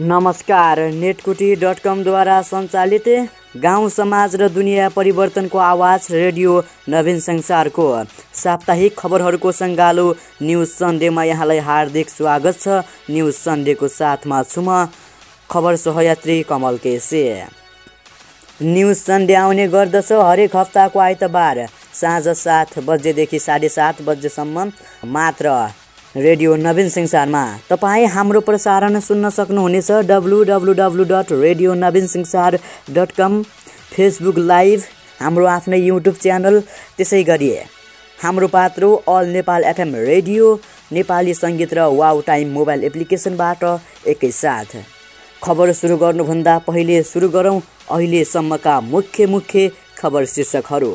नमस्कार नेटकुटी डट कमद्वारा सञ्चालित गाउँ समाज र दुनियाँ परिवर्तनको आवाज रेडियो नवीन संसारको साप्ताहिक खबरहरूको सङ्गालो न्युज सन्डेमा यहाँलाई हार्दिक स्वागत छ। न्युज सन्डेको साथमा छु म खबर सहयात्री कमल केसे। न्युज सन्डे आउने गर्दछ हरेक हप्ताको आइतबार। साँझ सात बजेदेखि साढे सात बजेसम्म मात्र। रेडियो नवीन संसारमा तपाईँ हाम्रो प्रसारण सुन्न सक्नुहुनेछ W W W dot radio Naveen Sansar dot com Facebook live हाम्रो आफ्नै युट्युब च्यानल त्यसै गरी। हाम्रो पात्रो all Nepal FM radio Nepali सङ्गीत र वाउ टाइम मोबाइल एप्लिकेसनबाट एकैसाथ। खबर सुरु गर्नुभन्दा पहिले सुरु गरौँ अहिलेसम्मका मुख्य मुख्य खबर शीर्षकहरू।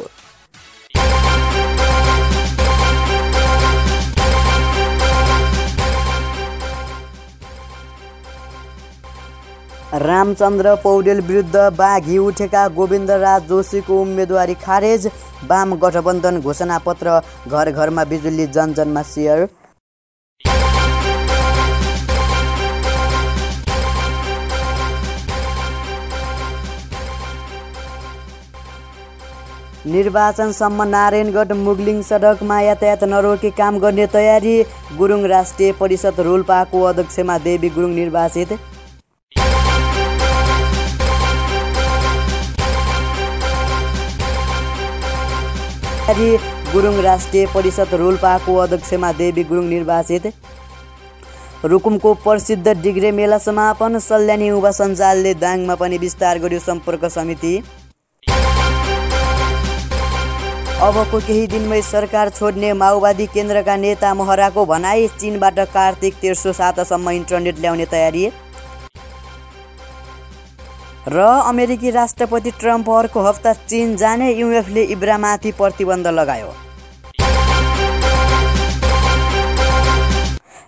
रामचन्द्र पौडेल विरुद्ध बाघी उठेका गोविन्दराज जोशीको उम्मेदवारी खारेज वाम गठबन्धन घोषणापत्र घर घरमा बिजुली जनजनमा सेयर। निर्वाचनसम्म नारायणगढ मुगलिङ सडकमा यातायात नरोकी काम गर्ने तयारी गुरुङ राष्ट्रिय परिषद रोल्पाको अध्यक्षमा देवी गुरुङ निर्वाचित। गुरुङ राष्ट्रिय परिषद रोल्पाको अध्यक्षमा देवी गुरुङ निर्वाचित रुकुमको प्रसिद्ध डिग्रे मेला समापन सल्यानी युवा सञ्जालले दाङमा पनि विस्तार गर्यो सम्पर्क समिति। अबको केही दिनमै सरकार छोड्ने माओवादी केन्द्रका नेता महराको भनाई चिनबाट कार्तिक तेर्सो सातासम्म इन्टरनेट ल्याउने तयारी। र अमेरिकी राष्ट्रपति ट्रम्प अर्को हप्ता चीन जाने युएफले इब्रामाथि प्रतिबन्ध लगायो।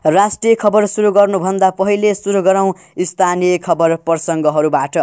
राष्ट्रिय खबर सुरु गर्नुभन्दा पहिले सुरु गरौँ स्थानीय खबर प्रसङ्गहरूबाट।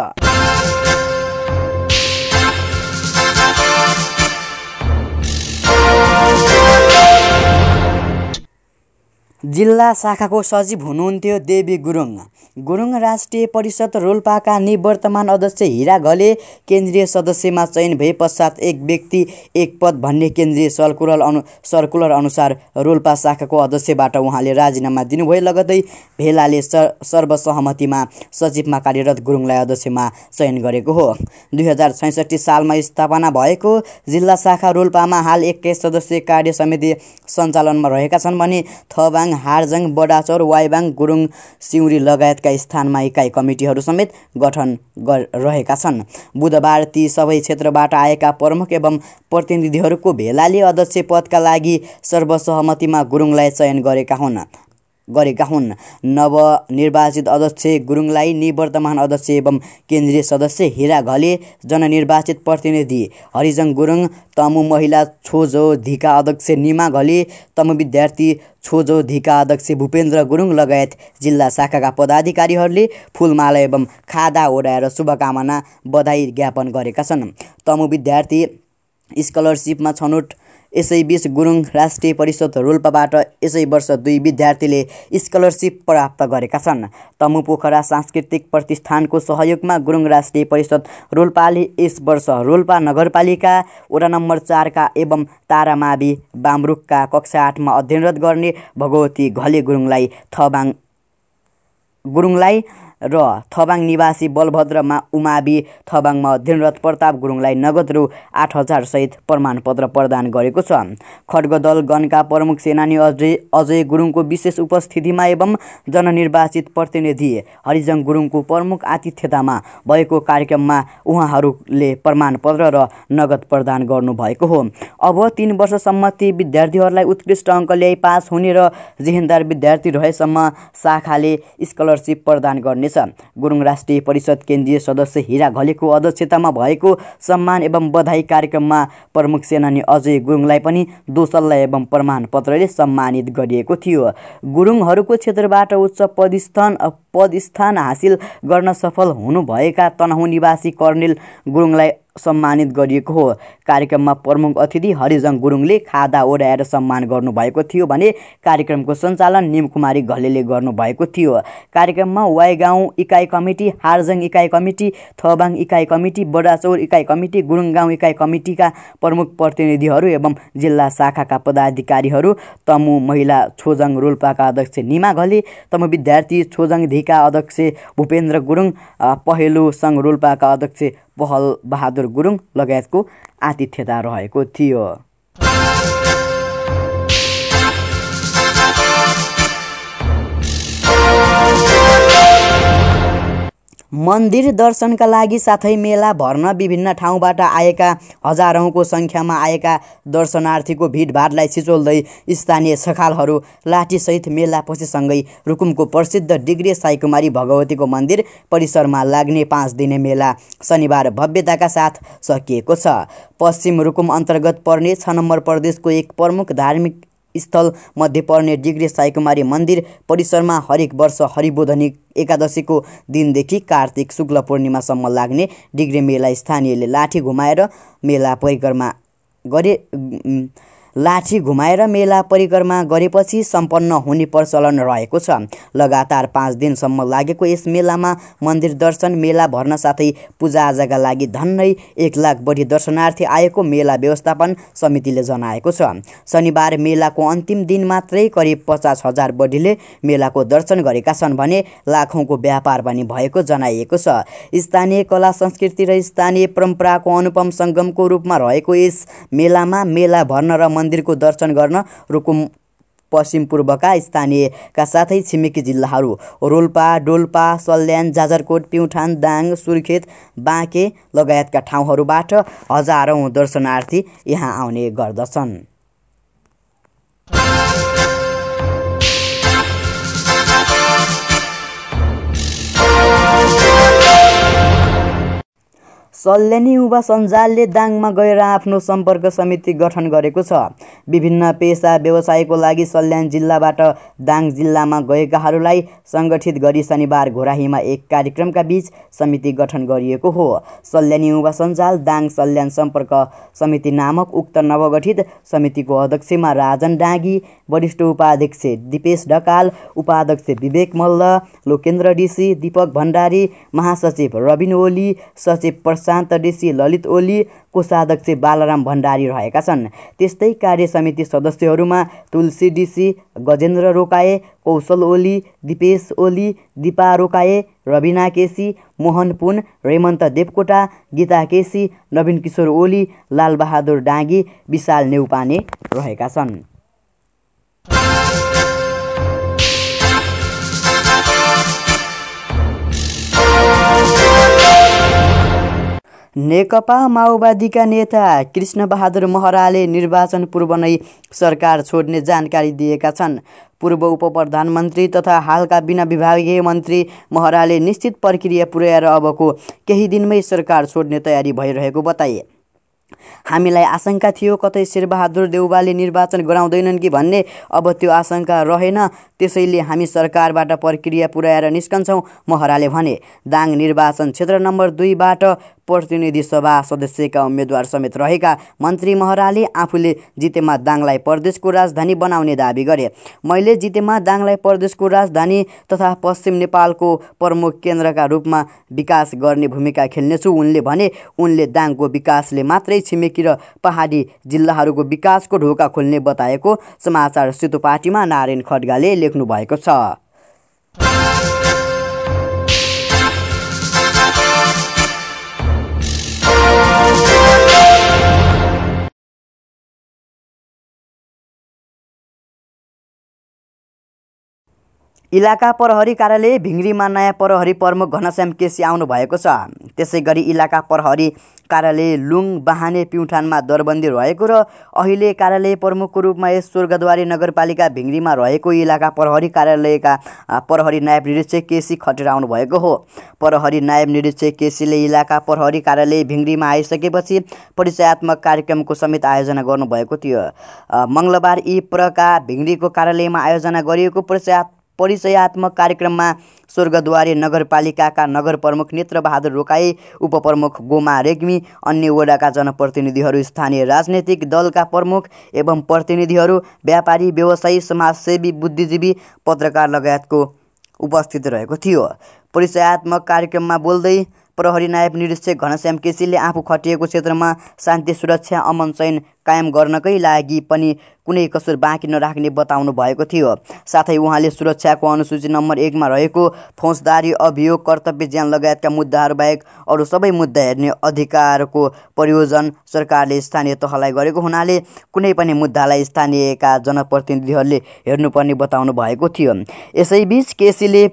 जिल्ला शाखाको सचिव हुनुहुन्थ्यो देवी गुरुङ। गुरुङ राष्ट्रिय परिषद रोल्पाका निवर्तमान अध्यक्ष हिरा घले केन्द्रीय सदस्यमा चयन भए पश्चात एक व्यक्ति एक पद भन्ने केन्द्रीय सर्कुलर अनु सर्कुलर अनुसार रोल्पा शाखाको अध्यक्षबाट उहाँले राजीनामा दिनुभयो। लगतै भेलाले सर्वसहमतिमा सचिवमा कार्यरत गुरुङलाई अध्यक्षमा चयन गरेको हो। दुई हजार छैसठी सालमा स्थापना भएको जिल्ला शाखा रोल्पामा हाल एक्काइस सदस्यीय कार्य समिति सञ्चालनमा रहेका छन् भने थबाङ हारजङ बडाचौर वाइबाङ गुरुङ सिउरी लगायतका स्थानमा इकाइ कमिटीहरू समेत गठन रहेका छन्। बुधबार ती सबै क्षेत्रबाट आएका प्रमुख एवं प्रतिनिधिहरूको भेलाले अध्यक्ष पदका लागि सर्वसहमतिमा गुरुङलाई चयन गरेका हुन्। गरेका हुन्। नवनिर्वाचित अध्यक्ष गुरुङलाई निवर्तमान अध्यक्ष एवं केन्द्रीय सदस्य हिरा घले जननिर्वाचित प्रतिनिधि हरिजङ गुरुङ तमु महिला छोजो धिका अध्यक्ष निमा घले तमु विद्यार्थी छोजो धिका अध्यक्ष भूपेन्द्र गुरुङ लगायत जिल्ला शाखाका पदाधिकारीहरूले फुलमाला एवं खादा ओढाएर शुभकामना बधाई ज्ञापन गरेका छन्। तमु विद्यार्थी स्कलरसिपमा छनौट यसैबीच गुरुङ राष्ट्रिय परिषद रोल्पाबाट यसै वर्ष दुई विद्यार्थीले स्कलरसिप प्राप्त गरेका छन्। तमु पोखरा सांस्कृतिक प्रतिष्ठानको सहयोगमा गुरुङ राष्ट्रिय परिषद रोल्पाले यस वर्ष रोल्पा नगरपालिका वडा नम्बर चारका एवं तारामावि बामरुकका कक्षा आठमा अध्ययनरत गर्ने भगवती घले गुरुङलाई थबाङ गुरुङलाई र थबाङ निवासी बलभद्रमा उमावि थबाङमा अध्ययनरत प्रताप गुरुङलाई नगद रु आठ हजारसहित प्रमाणपत्र प्रदान गरेको छ। खड्गदल गणका प्रमुख सेनानी अजय अजय गुरुङको विशेष उपस्थितिमा एवं जननिर्वाचित प्रतिनिधि हरिजङ गुरुङको प्रमुख आतिथ्यतामा भएको कार्यक्रममा उहाँहरूले प्रमाणपत्र र नगद प्रदान गर्नुभएको हो। अब तिन वर्षसम्म ती विद्यार्थीहरूलाई उत्कृष्ट अङ्क ल्याइ पास हुने र जेहेन्दार विद्यार्थी रहेसम्म शाखाले स्कलरसिप प्रदान गुरुङ राष्ट्रिय परिषद केन्द्रीय सदस्य हिरा घलेको अध्यक्षतामा भएको सम्मान एवं बधाई कार्यक्रममा प्रमुख सेनानी अजय गुरुङलाई पनि दोसल्ला एवं प्रमाणपत्रले सम्मानित गरिएको थियो। गुरुङहरूको क्षेत्रबाट उच्च पदस्थान पदस्थान हासिल गर्न सफल हुनुभएका तनहुँ निवासी कर्णेल गुरुङलाई सम्मानित गरिएको हो। कार्यक्रममा प्रमुख अतिथि हरिजङ गुरुङले खादा ओढाएर सम्मान गर्नुभएको थियो भने कार्यक्रमको सञ्चालन निमकुमारी घलेले गर्नुभएको थियो। कार्यक्रममा वाइ गाउँ इकाइ कमिटी हारजङ इकाइ कमिटी थबाङ इकाइ कमिटी बडाचौर इकाइ कमिटी गुरुङ गाउँ इकाइ कमिटीका प्रमुख प्रतिनिधिहरू एवं जिल्ला शाखाका पदाधिकारीहरू तमु महिला छोजङ रोल्पाका अध्यक्ष निमा घले तमु विद्यार्थी छोजङ धिका अध्यक्ष भूपेन्द्र गुरुङ पहेलो सङ्घ रोल्पाका अध्यक्ष पहल बहादुर गुरुङ लगायतको आतिथ्यता रहेको थियो। मन्दिर दर्शनका लागि साथै मेला भर्न विभिन्न ठाउँबाट आएका हजारौँको सङ्ख्यामा आएका दर्शनार्थीको भिडभाडलाई छिचोल्दै स्थानीय सखालहरू लाठीसहित मेला पछिसँगै रुकुमको प्रसिद्ध डिग्रे साईकुमारी भगवतीको मन्दिर परिसरमा लाग्ने पाँच दिने मेला शनिबार भव्यताका साथ सकिएको छ। पश्चिम रुकुम अन्तर्गत पर्ने छ नम्बर प्रदेशको एक प्रमुख धार्मिक स्थल मध्ये पर्ने डिग्रे साईकुमारी मन्दिर परिसरमा हरेक वर्ष हरिबोधनी एकादशीको दिनदेखि कार्तिक शुक्ल पूर्णिमासम्म लाग्ने डिग्रे मेला स्थानीयले लाठी घुमाएर मेला परिक्रमा गरे लाठी घुमाएर मेला परिक्रमा गरेपछि सम्पन्न हुने प्रचलन रहेको छ। लगातार पाँच दिनसम्म लागेको यस मेलामा मन्दिर दर्शन मेला भर्न साथै पूजाआजाका लागि धन्नै एक लाख बढी दर्शनार्थी आएको मेला व्यवस्थापन समितिले जनाएको छ। शनिबार मेलाको अन्तिम दिन मात्रै करिब पचास हजार बढीले मेलाको दर्शन गरेका छन् भने लाखौँको व्यापार पनि भएको जनाइएको छ। स्थानीय कला संस्कृति र स्थानीय परम्पराको अनुपम सङ्गमको रूपमा रहेको यस मेलामा मेला भर्न र मन्दिरको दर्शन गर्न रुकुम पश्चिम पूर्वका स्थानीयका साथै छिमेकी जिल्लाहरू रोल्पा डोल्पा सल्यान जाजरकोट प्युठान दाङ सुर्खेत बाँके लगायतका ठाउँहरूबाट हजारौँ दर्शनार्थी यहाँ आउने गर्दछन्। सल्यानी युवा सञ्जालले दाङमा गएर आफ्नो सम्पर्क समिति गठन गरेको छ। विभिन्न पेसा व्यवसायको लागि सल्यान जिल्लाबाट दाङ जिल्लामा गएकाहरूलाई सङ्गठित गरी शनिबार घोराहीमा एक कार्यक्रमका बीच समिति गठन गरिएको हो। सल्यानी युवा सञ्जाल दाङ सल्यान सम्पर्क समिति नामक उक्त नवगठित समितिको अध्यक्षमा राजन डाँगी वरिष्ठ उपाध्यक्ष दिपेश ढकाल उपाध्यक्ष विवेक मल्ल लोकेन्द्र डिसी दीपक भण्डारी महासचिव रविन ओली सचिव प्रसाद शान्त ऋषि ललित ओली कोषाध्यक्ष बालराम भण्डारी रहेका छन्। त्यस्तै कार्य समिति सदस्यहरूमा तुलसी डिसी गजेन्द्र रोकाए कौशल ओली दिपेश ओली दिपा रोकाए रविना केसी मोहन पुन रेमन्त देवकोटा गीता केसी नवीन किशोर ओली लालबहादुर डाँगी विशाल नेउपाने रहेका छन्। नेकपा माओवादीका नेता कृष्णबहादुर महराले निर्वाचन पूर्व नै सरकार छोड्ने जानकारी दिएका छन्। पूर्व उप प्रधानमन्त्री तथा हालका बिना विभागीय मन्त्री महराले निश्चित प्रक्रिया पुर्याएर अबको केही दिनमै सरकार छोड्ने तयारी भइरहेको बताए। हामीलाई आशंका थियो कतै शेरबहादुर देउवाले निर्वाचन गराउँदैनन् कि भन्ने। अब त्यो आशंका रहेन त्यसैले हामी सरकारबाट प्रक्रिया पुर्याएर निस्कन्छौँ महराले भने। दाङ निर्वाचन क्षेत्र नम्बर दुईबाट प्रतिनिधि सभा सदस्यका उम्मेद्वार समेत रहेका मन्त्री महराले आफूले जितेमा दाङलाई प्रदेशको राजधानी बनाउने दावी गरे। मैले जितेमा दाङलाई प्रदेशको राजधानी तथा पश्चिम नेपालको प्रमुख केन्द्रका रूपमा विकास गर्ने भूमिका खेल्नेछु उनले भने। उनले दाङको विकासले मात्रै छिमेकी र पहाडी जिल्लाहरूको विकासको ढोका खोल्ने बताएको समाचार सेतु पार्टीमा नारायण खड्गाले लेख्नु भएको छ। इलाका प्रहरी कार्यालय भिङ्ग्रीमा नयाँ प्रहरी प्रमुख घनश्याम केसी आउनु भएको छ। त्यसै गरी इलाका प्रहरी कार्यालय लुङ बाहाने प्युठानमा दरबन्दी रहेको र अहिले कार्यालय प्रमुखको रूपमा यस स्वर्गद्वारी नगरपालिका भिङ्ग्रीमा रहेको इलाका प्रहरी कार्यालयका प्रहरी नायब निरीक्षक केसी खटेर आउनुभएको हो। प्रहरी नायब निरीक्षक केसीले इलाका प्रहरी कार्यालय भिङ्ग्रीमा आइसकेपछि परिचयात्मक कार्यक्रमको समेत आयोजना गर्नुभएको थियो। मङ्गलबार यी प्रका भिङ्ग्रीको कार्यालयमा आयोजना गरिएको परिचय परिचयात्मक कार्यक्रममा स्वर्गद्वारे नगरपालिकाका नगर प्रमुख नेत्रबहादुर रोकाई उपप्रमुख गोमा रेग्मी अन्य वडाका जनप्रतिनिधिहरू स्थानीय राजनैतिक दलका प्रमुख एवं प्रतिनिधिहरू व्यापारी व्यवसायी समाजसेवी बुद्धिजीवी पत्रकार लगायतको उपस्थित रहेको थियो। परिचयात्मक कार्यक्रममा बोल्दै प्रहरी नायब निरीक्षक घनश्याम केसीले आफू खटिएको क्षेत्रमा शान्ति सुरक्षा अमन चयन कायम गर्नकै लागि पनि कुनै कसुर बाँकी नराख्ने बताउनु भएको थियो। साथै उहाँले सुरक्षाको अनुसूची नम्बर एकमा रहेको फौजदारी अभियोग कर्तव्य ज्यान लगायतका मुद्दाहरू बाहेक अरू सबै मुद्दा हेर्ने अधिकारको प्रयोजन सरकारले स्थानीय तहलाई गरेको हुनाले कुनै पनि मुद्दालाई स्थानीयका जनप्रतिनिधिहरूले हेर्नुपर्ने बताउनु भएको थियो। यसैबीच केसीले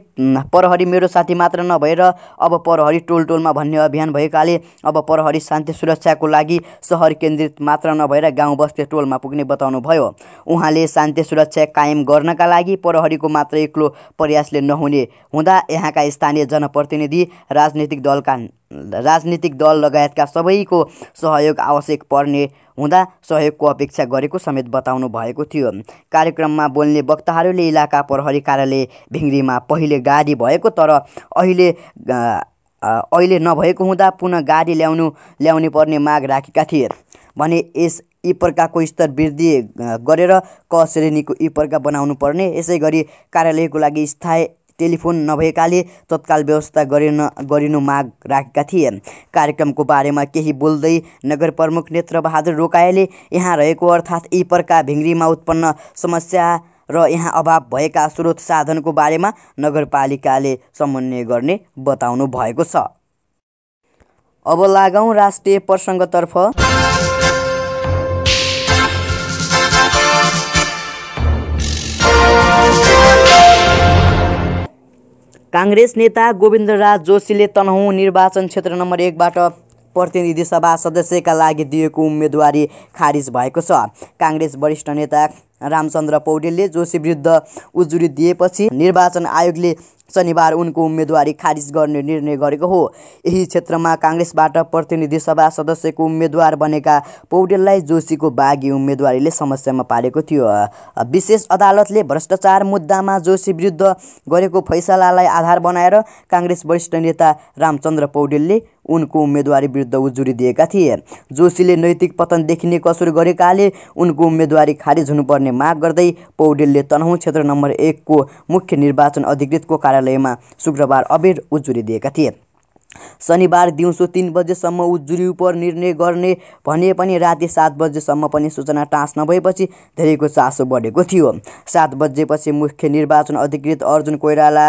प्रहरी मेरो साथी मात्र नभएर अब प्रहरी टोल टोलमा भन्ने अभियान भएकाले अब प्रहरी शान्ति सुरक्षाको लागि सहर केन्द्रित मात्र नभएर गाउँ बस्ती टोलमा पुग्ने बताउनु भयो उहाँले शान्ति सुरक्षा कायम गर्नका लागि प्रहरीको मात्र एक्लो प्रयासले नहुने हुँदा यहाँका स्थानीय जनप्रतिनिधि राजनीतिक दलका राजनीतिक दल लगायतका सबैको सहयोग आवश्यक पर्ने हुँदा सहयोगको अपेक्षा गरेको समेत बताउनु भएको थियो। कार्यक्रममा बोल्ने वक्ताहरूले इलाका प्रहरी कार्यालय भिङ्ग्रीमा पहिले गाडी भएको तर अहिले अहिले नभएको हुँदा पुनः गाडी ल्याउनु ल्याउने पर्ने माग राखेका थिए। भने यस यी प्रकारको स्तर वृद्धि गरेर क श्रेणीको यी प्रकार बनाउनु पर्ने यसै गरी कार्यालयको लागि स्थायी टेलिफोन नभएकाले तत्काल व्यवस्था गरिन गरिनु माग राखेका थिए कार्यक्रमको बारेमा केही बोल्दै नगर प्रमुख नेत्रबहादुर रोकाएले यहाँ रहेको अर्थात् यी प्रकार उत्पन्न समस्या र यहाँ अभाव भएका स्रोत साधनको बारेमा नगरपालिकाले समन्वय गर्ने बताउनु भएको छ। अब लागौँ राष्ट्रिय प्रसङ्गतर्फ। काङ्ग्रेस नेता गोविन्दराज जोशीले तनहुँ निर्वाचन क्षेत्र नम्बर एकबाट प्रतिनिधि सभा सदस्यका लागि दिएको उम्मेदवारी खारिज भएको छ। काङ्ग्रेस वरिष्ठ नेता रामचन्द्र पौडेलले जोशी विरुद्ध उजुरी दिएपछि निर्वाचन आयोगले शनिबार उनको उम्मेदवारी खारिज गर्ने निर्णय गरेको हो। यही क्षेत्रमा काङ्ग्रेसबाट प्रतिनिधि सभा सदस्यको उम्मेद्वार बनेका पौडेललाई जोशीको बागी उम्मेदवारीले समस्यामा पारेको थियो। विशेष अदालतले भ्रष्टाचार मुद्दामा जोशी विरुद्ध गरेको फैसलालाई आधार बनाएर काङ्ग्रेस वरिष्ठ नेता रामचन्द्र पौडेलले उनको उम्मेदवारी विरुद्ध उजुरी दिएका थिए। जोशीले नैतिक पतन देखिने कसुर गरेकाले उनको उम्मेदवारी खारिज हुनुपर्ने माग गर्दै पौडेलले तनहुँ क्षेत्र नम्बर एकको मुख्य निर्वाचन अधिकृतको कार्यालयमा शुक्रबार अबेर उजुरी दिएका थिए। शनिबार दिउँसो तिन बजेसम्म उजुरी उप निर्णय गर्ने भने पनि राति सात बजेसम्म पनि सूचना टाँस नभएपछि धेरैको चासो बढेको थियो। सात बजेपछि मुख्य निर्वाचन अधिकृत अर्जुन कोइराला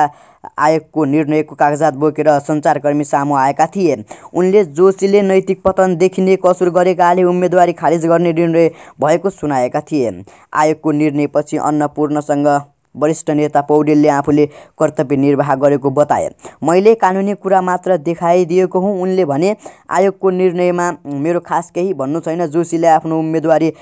आयोगको निर्णयको कागजात बोकेर सञ्चारकर्मी सामु आएका थिए। उनले जोशीले नैतिक पतन देखिने कसुर गरेकाले उम्मेदवारी खारिज गर्ने निर्णय भएको सुनाएका थिए। आयोगको निर्णयपछि अन्नपूर्णसँग वरिष्ठ नेता पौडेलले आफूले कर्तव्य निर्वाह गरेको बताए। मैले कानुनी कुरा मात्र देखाइदिएको हुँ उनले भने। आयोगको निर्णयमा मेरो खास केही भन्नु छैन। जोशीले आफ्नो उम्मेदवारी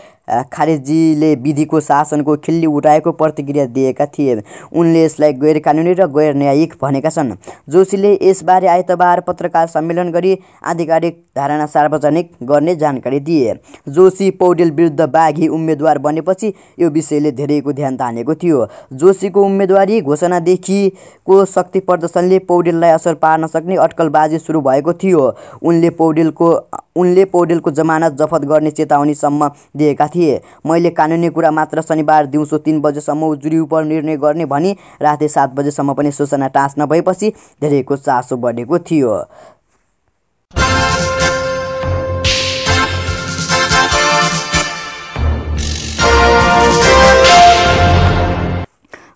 खारेजीले विधिको शासनको खिल्ली उठाएको प्रतिक्रिया दिएका थिए। उनले यसलाई गैर कानुनी र गैर न्यायिक भनेका छन्। जोशीले यसबारे आइतबार पत्रकार सम्मेलन गरी आधिकारिक धारणा सार्वजनिक गर्ने जानकारी दिए। जोशी पौडेल विरुद्ध बाघी उम्मेद्वार बनेपछि यो विषयले धेरैको ध्यान तानेको थियो। जोशीको उम्मेदवारी घोषणादेखिको शक्ति प्रदर्शनले पौडेललाई असर पार्न सक्ने अटकलबाजी सुरु भएको थियो। उनले पौडेलको उनले पौडेलको जमानत जफत गर्ने चेतावनीसम्म दिएका थिए। मैले कानुनी कुरा मात्र शनिबार दिउँसो तिन बजेसम्म उजुरी उप निर्णय गर्ने भनी राति सात बजेसम्म पनि सूचना टाँस नभएपछि धेरैको चासो बढेको थियो।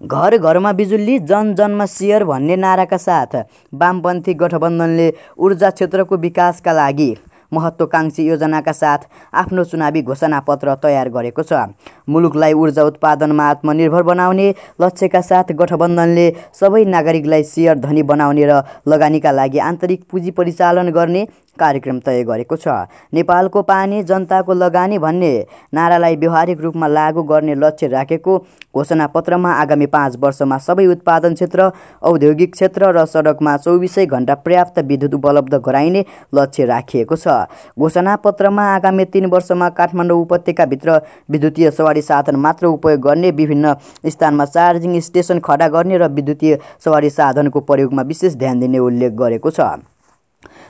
घर घरमा बिजुली जन जनमा सेयर भन्ने नाराका साथ वामपन्थी गठबन्धनले ऊर्जा क्षेत्रको विकासका लागि महत्त्वकाङ्क्षी योजनाका साथ आफ्नो चुनावी घोषणापत्र तयार गरेको छ। मुलुकलाई ऊर्जा उत्पादनमा आत्मनिर्भर बनाउने लक्ष्यका साथ गठबन्धनले सबै नागरिकलाई सेयर धनी बनाउने र लगानीका लागि आन्तरिक पुँजी परिचालन गर्ने कार्यक्रम तय गरेको छ। नेपालको पानी जनताको लगानी भन्ने नारालाई व्यवहारिक रूपमा लागू गर्ने लक्ष्य राखेको घोषणापत्रमा आगामी पाँच वर्षमा सबै उत्पादन क्षेत्र औद्योगिक क्षेत्र र सडकमा चौबिसै घण्टा पर्याप्त विद्युत उपलब्ध गराइने लक्ष्य राखिएको छ। घोषणापत्रमा आगामी तिन वर्षमा काठमाडौँ उपत्यकाभित्र विद्युतीय सवारी साधन मात्र उपयोग गर्ने विभिन्न स्थानमा चार्जिङ स्टेसन खडा गर्ने र विद्युतीय सवारी साधनको प्रयोगमा विशेष ध्यान दिने उल्लेख गरेको छ।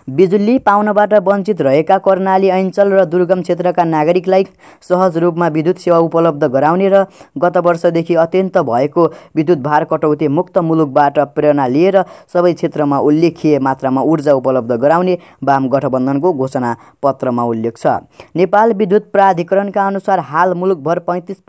बिजुली पाउनबाट वञ्चित रहेका कर्णाली अञ्चल र दुर्गम क्षेत्रका नागरिकलाई सहज रूपमा विद्युत सेवा उपलब्ध गराउने र गत वर्षदेखि अत्यन्त भएको विद्युत भार कटौती मुक्त मुलुकबाट प्रेरणा लिएर सबै क्षेत्रमा उल्लेखीय मात्रामा ऊर्जा उपलब्ध गराउने वाम गठबन्धनको घोषणा पत्रमा उल्लेख छ। नेपाल विद्युत प्राधिकरणका अनुसार हाल मुलुकभर पैँतिस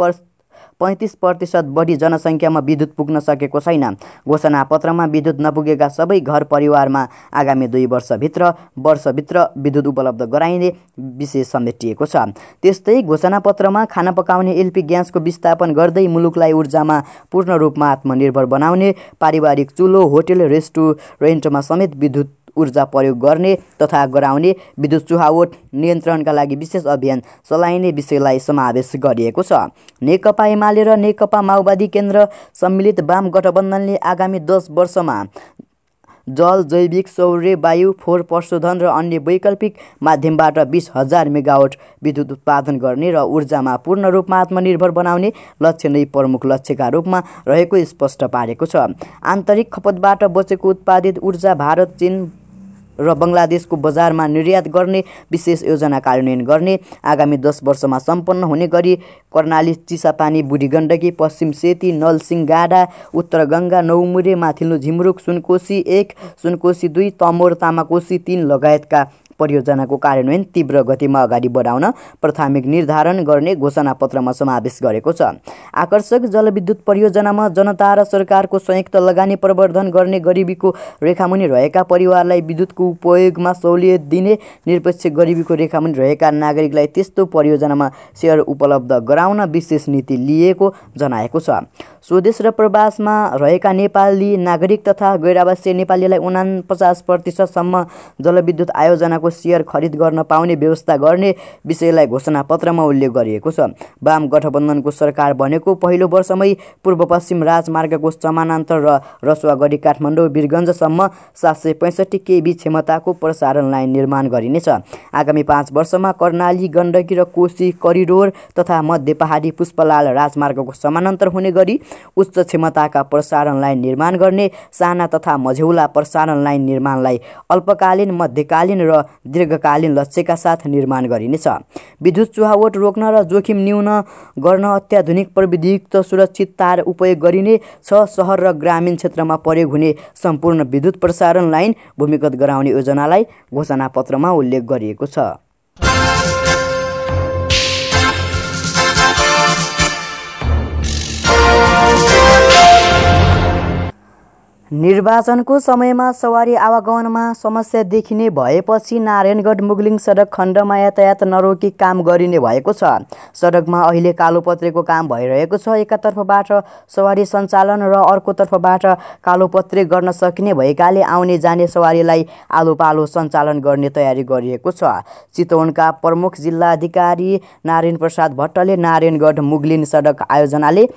पैँतिस प्रतिशत बढी जनसङ्ख्यामा विद्युत पुग्न सकेको छैन। घोषणापत्रमा विद्युत नपुगेका सबै घर परिवारमा आगामी दुई वर्षभित्र वर्षभित्र विद्युत उपलब्ध गराइने विषय समेटिएको छ। त्यस्तै घोषणापत्रमा खाना पकाउने एलपी ग्यासको विस्थापन गर्दै मुलुकलाई ऊर्जामा पूर्ण रूपमा आत्मनिर्भर बनाउने पारिवारिक चुलो होटेल रेस्टुरेन्टमा समेत विद्युत ऊर्जा प्रयोग गर्ने तथा गराउने विद्युत चुहावट नियन्त्रणका लागि विशेष अभियान चलाइने विषयलाई समावेश गरिएको छ। नेकपा एमाले र नेकपा माओवादी केन्द्र सम्मिलित वाम गठबन्धनले आगामी दस वर्षमा जल जैविक सौर्य वायु फोहोर पशुधन र अन्य वैकल्पिक माध्यमबाट बिस हजार मेगावट विद्युत उत्पादन गर्ने र ऊर्जामा पूर्ण रूपमा आत्मनिर्भर बनाउने लक्ष्य नै प्रमुख लक्ष्यका रूपमा रहेको स्पष्ट पारेको छ। आन्तरिक खपतबाट बचेको उत्पादित ऊर्जा भारत चीन र बङ्गलादेशको बजारमा निर्यात गर्ने विशेष योजना कार्यान्वयन गर्ने आगामी दस वर्षमा सम्पन्न हुने गरी कर्णाली चिसापानी बुढी गण्डकी पश्चिम सेती नलसिङ गाडा उत्तर गङ्गा नौमुरे माथिल्लो झिमरुक सुनकोशी एक सुनकोशी दुई तमोर तामाकोशी तिन लगायतका परियोजनाको कार्यान्वयन तीव्र गतिमा अगाडि बढाउन प्राथमिक निर्धारण गर्ने घोषणापत्रमा समावेश गरेको छ। आकर्षक जलविद्युत परियोजनामा जनता र सरकारको संयुक्त लगानी प्रवर्धन गर्ने गरिबीको रेखामुनि रहेका परिवारलाई विद्युतको उपयोगमा सहुलियत दिने निरपेक्ष गरिबीको रेखामुनि रहेका नागरिकलाई त्यस्तो परियोजनामा सेयर उपलब्ध गराउन विशेष नीति लिएको जनाएको छ। स्वदेश र प्रवासमा रहेका नेपाली नागरिक तथा गैरावासीय नेपालीलाई उना पचास प्रतिशतसम्म जलविद्युत आयोजनाको सेयर खरिद गर्न पाउने व्यवस्था गर्ने विषयलाई घोषणापत्रमा उल्लेख गरिएको छ। वाम गठबन्धनको सरकार बनेको पहिलो वर्षमै पूर्व पश्चिम राजमार्गको समानान्तर र रसुवागढी काठमाडौँ वीरगञ्जसम्म सात सय पैँसठी केबी क्षमताको प्रसारण लाइन निर्माण गरिनेछ। आगामी पाँच वर्षमा कर्णाली गण्डकी र कोशी करिडोर तथा मध्य पहाडी पुष्पलाल राजमार्गको समानान्तर हुने गरी उच्च क्षमताका प्रसारण लाइन निर्माण गर्ने साना तथा मझौला प्रसारण लाइन निर्माणलाई अल्पकालीन मध्यकालीन र दीर्घकालीन लक्ष्यका साथ निर्माण गरिनेछ। विद्युत चुहावट रोक्न र जोखिम न्यून गर्न अत्याधुनिक प्रविधियुक्त सुरक्षित तार उपयोग गरिने छ सहर र ग्रामीण क्षेत्रमा प्रयोग हुने सम्पूर्ण विद्युत प्रसारण लाइन भूमिगत गराउने योजनालाई घोषणापत्रमा उल्लेख गरिएको छ। निर्वाचनको समयमा सवारी आवागमनमा समस्या देखिने भएपछि नारायणगढ मुगलिङ सडक खण्डमा यातायात नरोकी काम गरिने भएको छ। सडकमा अहिले कालोपत्रेको काम भइरहेको छ। एकातर्फबाट सवारी सञ्चालन र अर्कोतर्फबाट कालोपत्रे गर्न सकिने भएकाले आउने जाने सवारीलाई आलो पालो सञ्चालन गर्ने तयारी गरिएको छ। चितवनका प्रमुख जिल्ला अधिकारी नारायण प्रसाद भट्टले नारायणगढ मुगलिन सडक आयोजनाले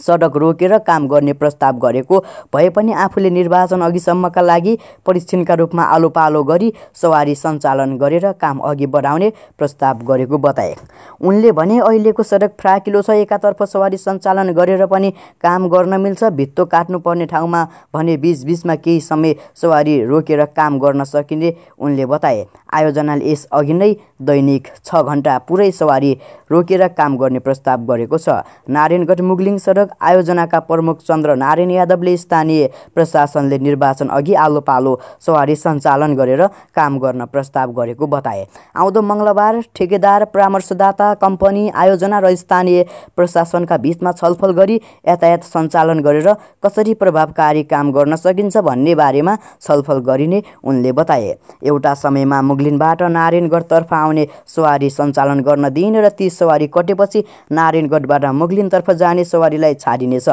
सडक रोकेर काम गर्ने प्रस्ताव गरेको भए पनि आफूले निर्वाचन अघिसम्मका लागि परीक्षणका रूपमा आलो पालो गरी सवारी सञ्चालन गरेर काम अघि बढाउने प्रस्ताव गरेको बताए। उनले भने अहिलेको सडक फ्राकिलो छ एकातर्फ सवारी सञ्चालन गरेर पनि काम गर्न मिल्छ भित्तो काट्नुपर्ने ठाउँमा भने बिचबिचमा केही समय सवारी रोकेर काम गर्न सकिने उनले बताए। आयोजनाले यस अघि नै दैनिक छ घन्टा पुरै सवारी रोकेर काम गर्ने प्रस्ताव गरेको छ। नारायणगढ मुगलिङ सडक आयोजनाका प्रमुख चन्द्र नारायण यादवले स्थानीय प्रशासनले निर्वाचन अघि आलो पालो सवारी सञ्चालन गरेर काम गर्न प्रस्ताव गरेको बताए। आउँदो मङ्गलबार ठेकेदार परामर्शदाता कम्पनी आयोजना र स्थानीय प्रशासनका बिचमा छलफल गरी यातायात सञ्चालन गरेर कसरी प्रभावकारी काम गर्न सकिन्छ भन्ने बारेमा छलफल गरिने उनले बताए। एउटा समयमा मुगलिनबाट नारायणगढतर्फ आउने सवारी सञ्चालन गर्न दिइने र ती सवारी कटेपछि नारायणगढबाट मुगलिनतर्फ जाने सवारीलाई छाडिनेछ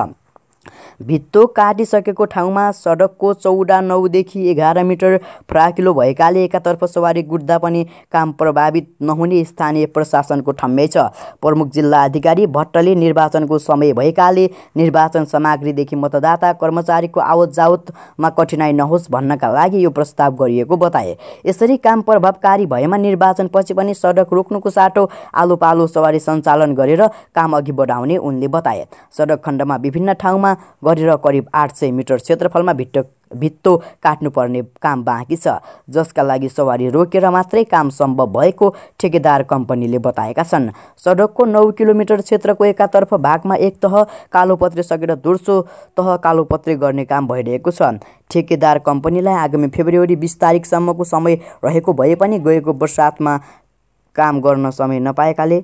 भित्तो काटिसकेको ठाउँमा सडकको चौडा नौदेखि एघार मिटर फराकिलो भएकाले एकातर्फ सवारी गुड्दा पनि काम प्रभावित नहुने स्थानीय प्रशासनको ठम्मै छ। प्रमुख जिल्ला अधिकारी भट्टले निर्वाचनको समय भएकाले निर्वाचन सामग्रीदेखि मतदाता कर्मचारीको आवत जावतमा कठिनाई नहोस् भन्नका लागि यो प्रस्ताव गरिएको बताए। यसरी काम प्रभावकारी भएमा निर्वाचनपछि पनि सडक रोक्नुको साटो आलो पालो सवारी सञ्चालन गरेर काम अघि बढाउने उनले बताए। सडक खण्डमा विभिन्न ठाउँमा गरेर करिब आठ सय मिटर क्षेत्रफलमा भिट्टो भित्तो काट्नुपर्ने काम बाँकी छ। जसका लागि सवारी रोकेर मात्रै काम सम्भव भएको ठेकेदार कम्पनीले बताएका छन्। सडकको नौ किलोमिटर क्षेत्रको एकातर्फ भागमा एक तह कालोपत्रे सकेर दोस्रो तह कालोपत्रे गर्ने काम भइरहेको छ। ठेकेदार कम्पनीलाई आगामी फेब्रुअरी बिस तारिकसम्मको समय रहेको भए पनि गएको वर्षातमा काम गर्न समय नपाएकाले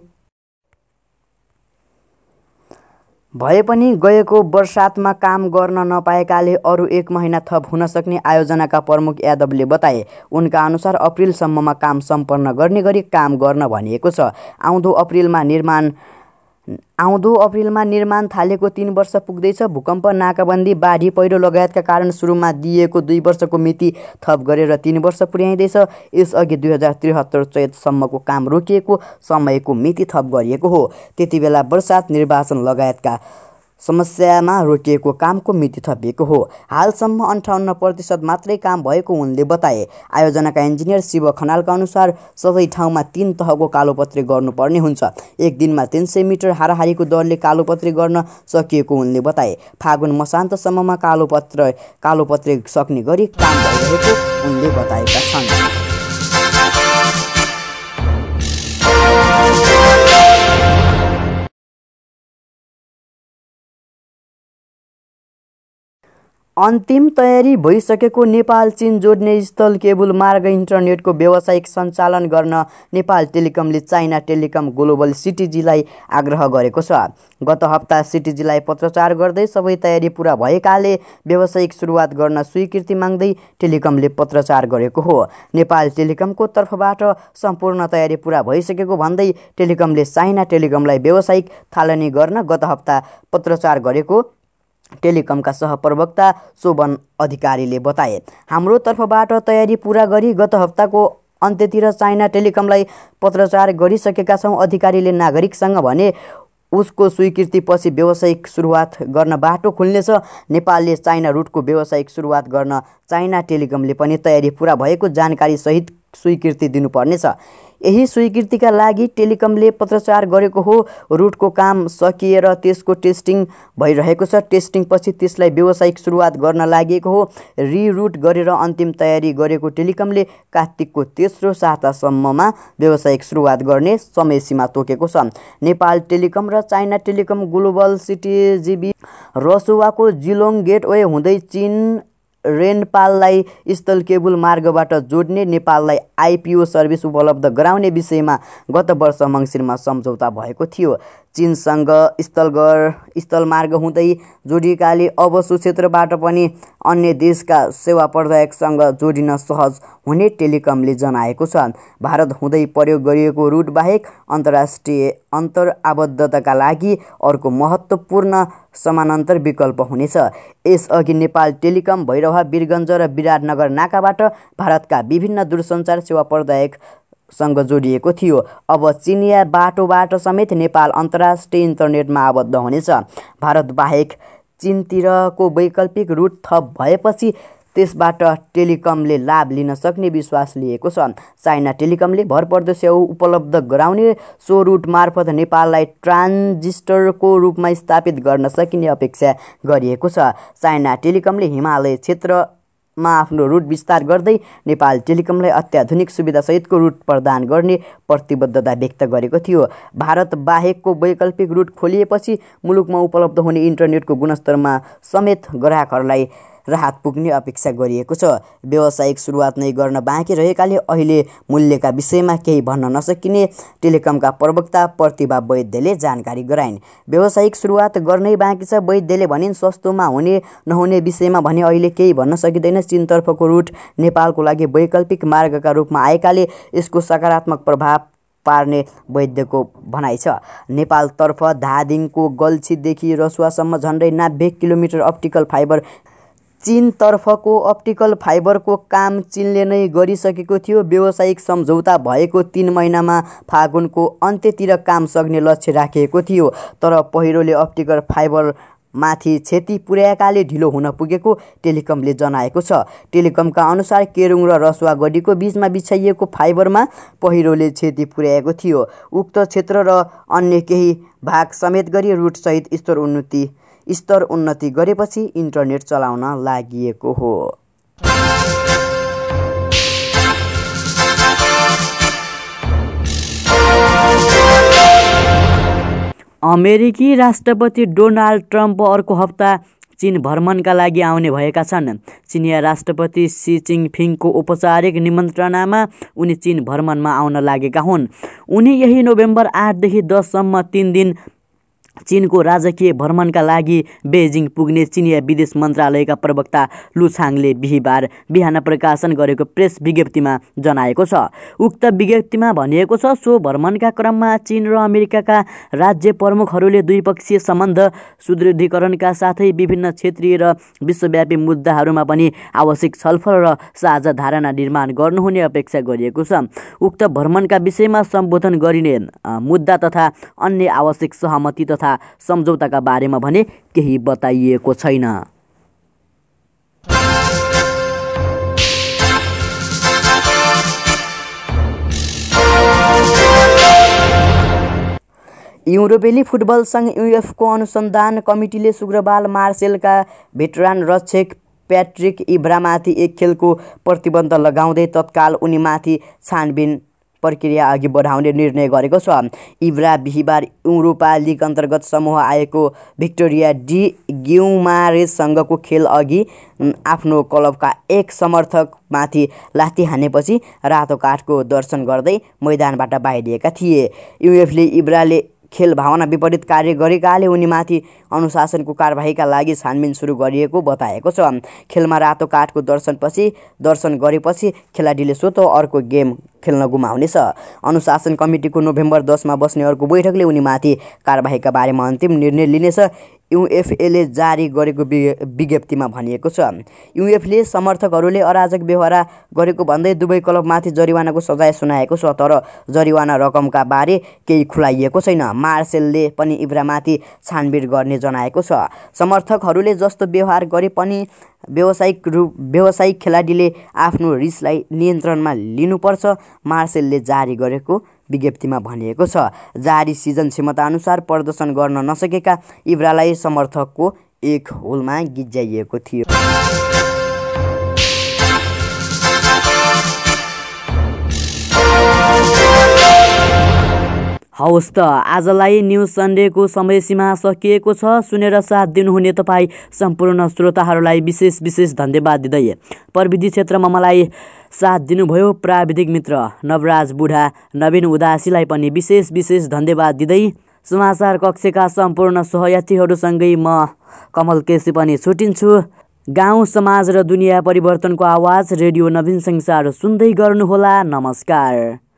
भए पनि गएको वर्षातमा काम गर्न नपाएकाले अरू एक महिना थप हुन सक्ने आयोजनाका प्रमुख यादवले बताए उनका अनुसार अप्रिलसम्ममा काम सम्पन्न गर्ने गरी काम गर्न भनिएको छ। आउँदो अप्रिलमा निर्माण आउँदो अप्रिलमा निर्माण थालेको तिन वर्ष पुग्दैछ। भूकम्प नाकाबन्दी बाढी पहिरो लगायतका कारण सुरुमा दिइएको दुई वर्षको मिति थप गरेर तिन वर्ष पुर्याइँदैछ। यसअघि दुई हजार त्रिहत्तर चैतसम्मको काम रोकिएको समयको मिति थप गरिएको हो। त्यति बेला वर्षात निर्वाचन लगायतका समस्यामा रोकिएको कामको मिति थपिएको हो। हालसम्म अन्ठाउन्न प्रतिशत मात्रै काम भएको उनले बताए। आयोजनाका इन्जिनियर शिव खनालका अनुसार सबै ठाउँमा तिन तहको कालोपत्रे गर्नुपर्ने हुन्छ। एक दिनमा तिन सय मिटर हाराहारीको दरले कालोपत्रे गर्न सकिएको उनले बताए। फागुन मसान्तसम्ममा कालोपत्र कालोपत्रे सक्ने गरी काम भइरहेको उनले बताएका छन्। अन्तिम तयारी भइसकेको नेपाल चिन जोड्ने स्थल केबुल मार्ग इन्टरनेटको व्यावसायिक सञ्चालन गर्न नेपाल टेलिकमले चाइना टेलिकम ग्लोबल सिटिजीलाई आग्रह गरेको छ। गत हप्ता सिटिजीलाई पत्रचार गर्दै सबै तयारी पुरा भएकाले व्यावसायिक सुरुवात गर्न स्वीकृति माग्दै टेलिकमले पत्रचार गरेको हो। नेपाल टेलिकमको तर्फबाट सम्पूर्ण तयारी पुरा भइसकेको भन्दै टेलिकमले चाइना टेलिकमलाई व्यावसायिक थालनी गर्न गत हप्ता पत्रचार गरेको टेलिकमका सहप्रवक्ता शोभन अधिकारीले बताए हाम्रो तर्फबाट तयारी पुरा गरी गत हप्ताको अन्त्यतिर चाइना टेलिकमलाई पत्रचार गरिसकेका छौँ अधिकारीले नागरिकसँग भने उसको स्वीकृतिपछि व्यावसायिक सुरुवात गर्न बाटो खुल्नेछ। नेपालले चाइना रुटको व्यावसायिक सुरुवात गर्न चाइना टेलिकमले पनि तयारी पुरा भएको जानकारीसहित स्वीकृति दिनुपर्नेछ। यही स्वीकृतिका लागि टेलिकमले पत्रचार गरेको हो। रुटको काम सकिएर त्यसको टेस्टिङ भइरहेको छ। टेस्टिङपछि त्यसलाई व्यावसायिक सुरुवात गर्न लागि हो। रिरुट गरेर अन्तिम तयारी गरेको टेलिकमले कार्तिकको तेस्रो सातासम्ममा व्यावसायिक सुरुवात गर्ने समय सीमा तोकेको छ। नेपाल टेलिकम र China Telecom Global CT GB रसुवाको Geelong gateway हुँदै चिन रेनपाललाई स्थल केबुल मार्गबाट जोड्ने नेपाललाई आइपिओ सर्भिस उपलब्ध गराउने विषयमा गत वर्ष मङ्सिरमा सम्झौता भएको थियो। चिनसँग स्थलगर स्थलमार्ग हुँदै जोडिएकाले अब सो क्षेत्रबाट पनि अन्य देशका सेवा प्रदायकसँग जोडिन सहज हुने टेलिकमले जनाएको छ। भारत हुँदै प्रयोग गरिएको रुट बाहेक अन्तर्राष्ट्रिय अन्तर आबद्धताका लागि अर्को महत्त्वपूर्ण समानान्तर विकल्प हुनेछ। यसअघि नेपाल टेलिकम भैरवा वीरगञ्ज र विराटनगर नाकाबाट भारतका विभिन्न दूरसञ्चार सेवा प्रदायक सँग जोडिएको थियो। अब चिनिया बाटोबाट समेत नेपाल अन्तर्राष्ट्रिय इन्टरनेटमा आबद्ध हुनेछ। भारतबाहेक चिनतिरको वैकल्पिक रुट थप भएपछि त्यसबाट टेलिकमले लाभ लिन सक्ने विश्वास लिएको छ। चाइना टेलिकमले भरपर्दो सेवा उपलब्ध गराउने सो रुट मार्फत नेपाललाई ट्रान्जिस्टरको रूपमा स्थापित गर्न सकिने अपेक्षा गरिएको छ। चाइना टेलिकमले हिमालय क्षेत्र मा आफ्नो रुट विस्तार गर्दै नेपाल टेलिकमलाई अत्याधुनिक सुविधासहितको रुट प्रदान गर्ने प्रतिबद्धता व्यक्त गरेको थियो। भारत बाहेकको वैकल्पिक रुट खोलिएपछि मुलुकमा उपलब्ध हुने इन्टरनेटको गुणस्तरमा समेत ग्राहकहरूलाई राहत पुग्ने अपेक्षा गरिएको छ। व्यावसायिक सुरुवात नै गर्न बाँकी रहेकाले अहिले मूल्यका विषयमा केही भन्न नसकिने टेलिकमका प्रवक्ता प्रतिभा वैद्यले जानकारी गराइन्। व्यावसायिक सुरुवात गर्नै बाँकी छ वैद्यले भनिन् सस्तोमा हुने नहुने विषयमा भने अहिले केही भन्न सकिँदैन। चिनतर्फको रुट नेपालको लागि वैकल्पिक मार्गका रूपमा आएकाले यसको सकारात्मक प्रभाव पार्ने वैद्यको भनाइ छ। नेपालतर्फ धादिङको गल्छीदेखि रसुवासम्म झन्डै नब्बे किलोमिटर अप्टिकल फाइबर चीनतर्फको अप्टिकल फाइबरको काम चीनले नै गरिसकेको थियो। व्यावसायिक सम्झौता भएको तिन महिनामा फागुनको अन्त्यतिर काम सग्ने लक्ष्य राखिएको थियो। तर पहिरोले अप्टिकल फाइबर माथि क्षति पुर्याएकाले ढिलो हुन पुगेको टेलिकमले जनाएको छ। टेलिकमका अनुसार केरुङ र रसुवा गढीको बिचमा बिछाइएको फाइबरमा पहिरोले क्षति पुर्याएको थियो। उक्त क्षेत्र र अन्य केही भाग समेत गरी रुटसहित स्तर उन्नति स्तर उन्नति गरेपछि इन्टरनेट चलाउन लागि हो। अमेरिकी राष्ट्रपति डोनाल्ड ट्रम्प अर्को हप्ता चीन भ्रमणका लागि आउने भएका छन्। चिनिया राष्ट्रपति सी चिङफिङको औपचारिक निमन्त्रणामा उनी चीन भ्रमणमा आउन लागेका हुन्। उनी यही नोभेम्बर आठदेखि दससम्म तिन दिन चीनको राजकीय भ्रमणका लागि बेजिङ पुग्ने चिनिया विदेश मन्त्रालयका प्रवक्ता लुछाङले बिहिबार बिहान प्रकाशन गरेको प्रेस विज्ञप्तिमा जनाएको छ। उक्त विज्ञप्तिमा भनिएको छ सो भ्रमणका क्रममा चीन र अमेरिकाका राज्य प्रमुखहरूले द्विपक्षीय सम्बन्ध सुदृढीकरणका साथै विभिन्न क्षेत्रीय र विश्वव्यापी मुद्दाहरूमा पनि आवश्यक छलफल र साझा धारणा निर्माण गर्नुहुने अपेक्षा गरिएको छ। उक्त भ्रमणका विषयमा सम्बोधन गरिने मुद्दा तथा अन्य आवश्यक सहमति तथा तथा सम्झौताका बारेमा भने केही बताइएको छैन। युरोपेली फुटबल सङ्घ युएफको अनुसन्धान कमिटीले शुक्रबार मार्सेलका भेटरान रक्षक प्याट्रिक इब्रामाथि एक खेलको प्रतिबन्ध लगाउँदै तत्काल उनीमाथि छानबिन प्रक्रिया अघि बढाउने निर्णय गरेको छ। इब्रा बिहिबार युरोपा लिग अन्तर्गत समूह आएको भिक्टोरिया डी ग्युमारेससँगको खेल अघि आफ्नो क्लबका एक समर्थकमाथि लाठी हानेपछि रातो काठको दर्शन गर्दै मैदानबाट बाहिरिएका थिए। युएफले इब्राले खेल भावना विपरीत कार्य गरेकाले उनीमाथि अनुशासनको कारबाहीका लागि छानबिन सुरु गरिएको बताएको छ। खेलमा रातो काठको दर्शनपछि दर्शन गरेपछि खेलाडीले स्वत अर्को गेम खेल्न गुमाउनेछ। अनुशासन कमिटीको नोभेम्बर दसमा बस्ने अर्को बैठकले उनीमाथि कारबाहीका बारेमा अन्तिम निर्णय लिनेछ। युएफएले जारी गरेको विज्ञप्तिमा भनिएको छ। युएफले समर्थकहरूले अराजक व्यवहार गरेको भन्दै दुवै क्लबमाथि जरिवानाको सजाय सुनाएको छ तर जरिवाना रकमका बारे केही खुलाइएको छैन। मार्सेलले पनि इब्रामाथि छानबिन गर्ने जनाएको छ। समर्थकहरूले जस्तो व्यवहार गरे पनि व्यावसायिक रूप व्यावसायिक खेलाडीले आफ्नो रिसलाई नियन्त्रणमा लिनुपर्छ। मार्सेलले जारी गरेको विज्ञप्तिमा भनिएको छ। जारी सिजन क्षमताअनुसार प्रदर्शन गर्न नसकेका इब्रालाई समर्थकको एक होलमा गिज्याइएको थियो। हवस् त आजलाई न्युज सन्डेको समय सीमा सकिएको छ। सुनेर साथ दिनुहुने तपाईँ सम्पूर्ण श्रोताहरूलाई विशेष विशेष धन्यवाद दिँदै। प्रविधि क्षेत्रमा मलाई साथ दिनुभयो प्राविधिक मित्र नवराज बुढा। नवीन उदासीलाई पनि विशेष विशेष धन्यवाद दिँदै समाचार कक्षका सम्पूर्ण सहयात्रीहरूसँगै म कमल केसी पनि छुटिन्छु। गाउँ समाज र दुनियाँ परिवर्तनको आवाज रेडियो नवीन संसार सुन्दै गर्नुहोला। नमस्कार।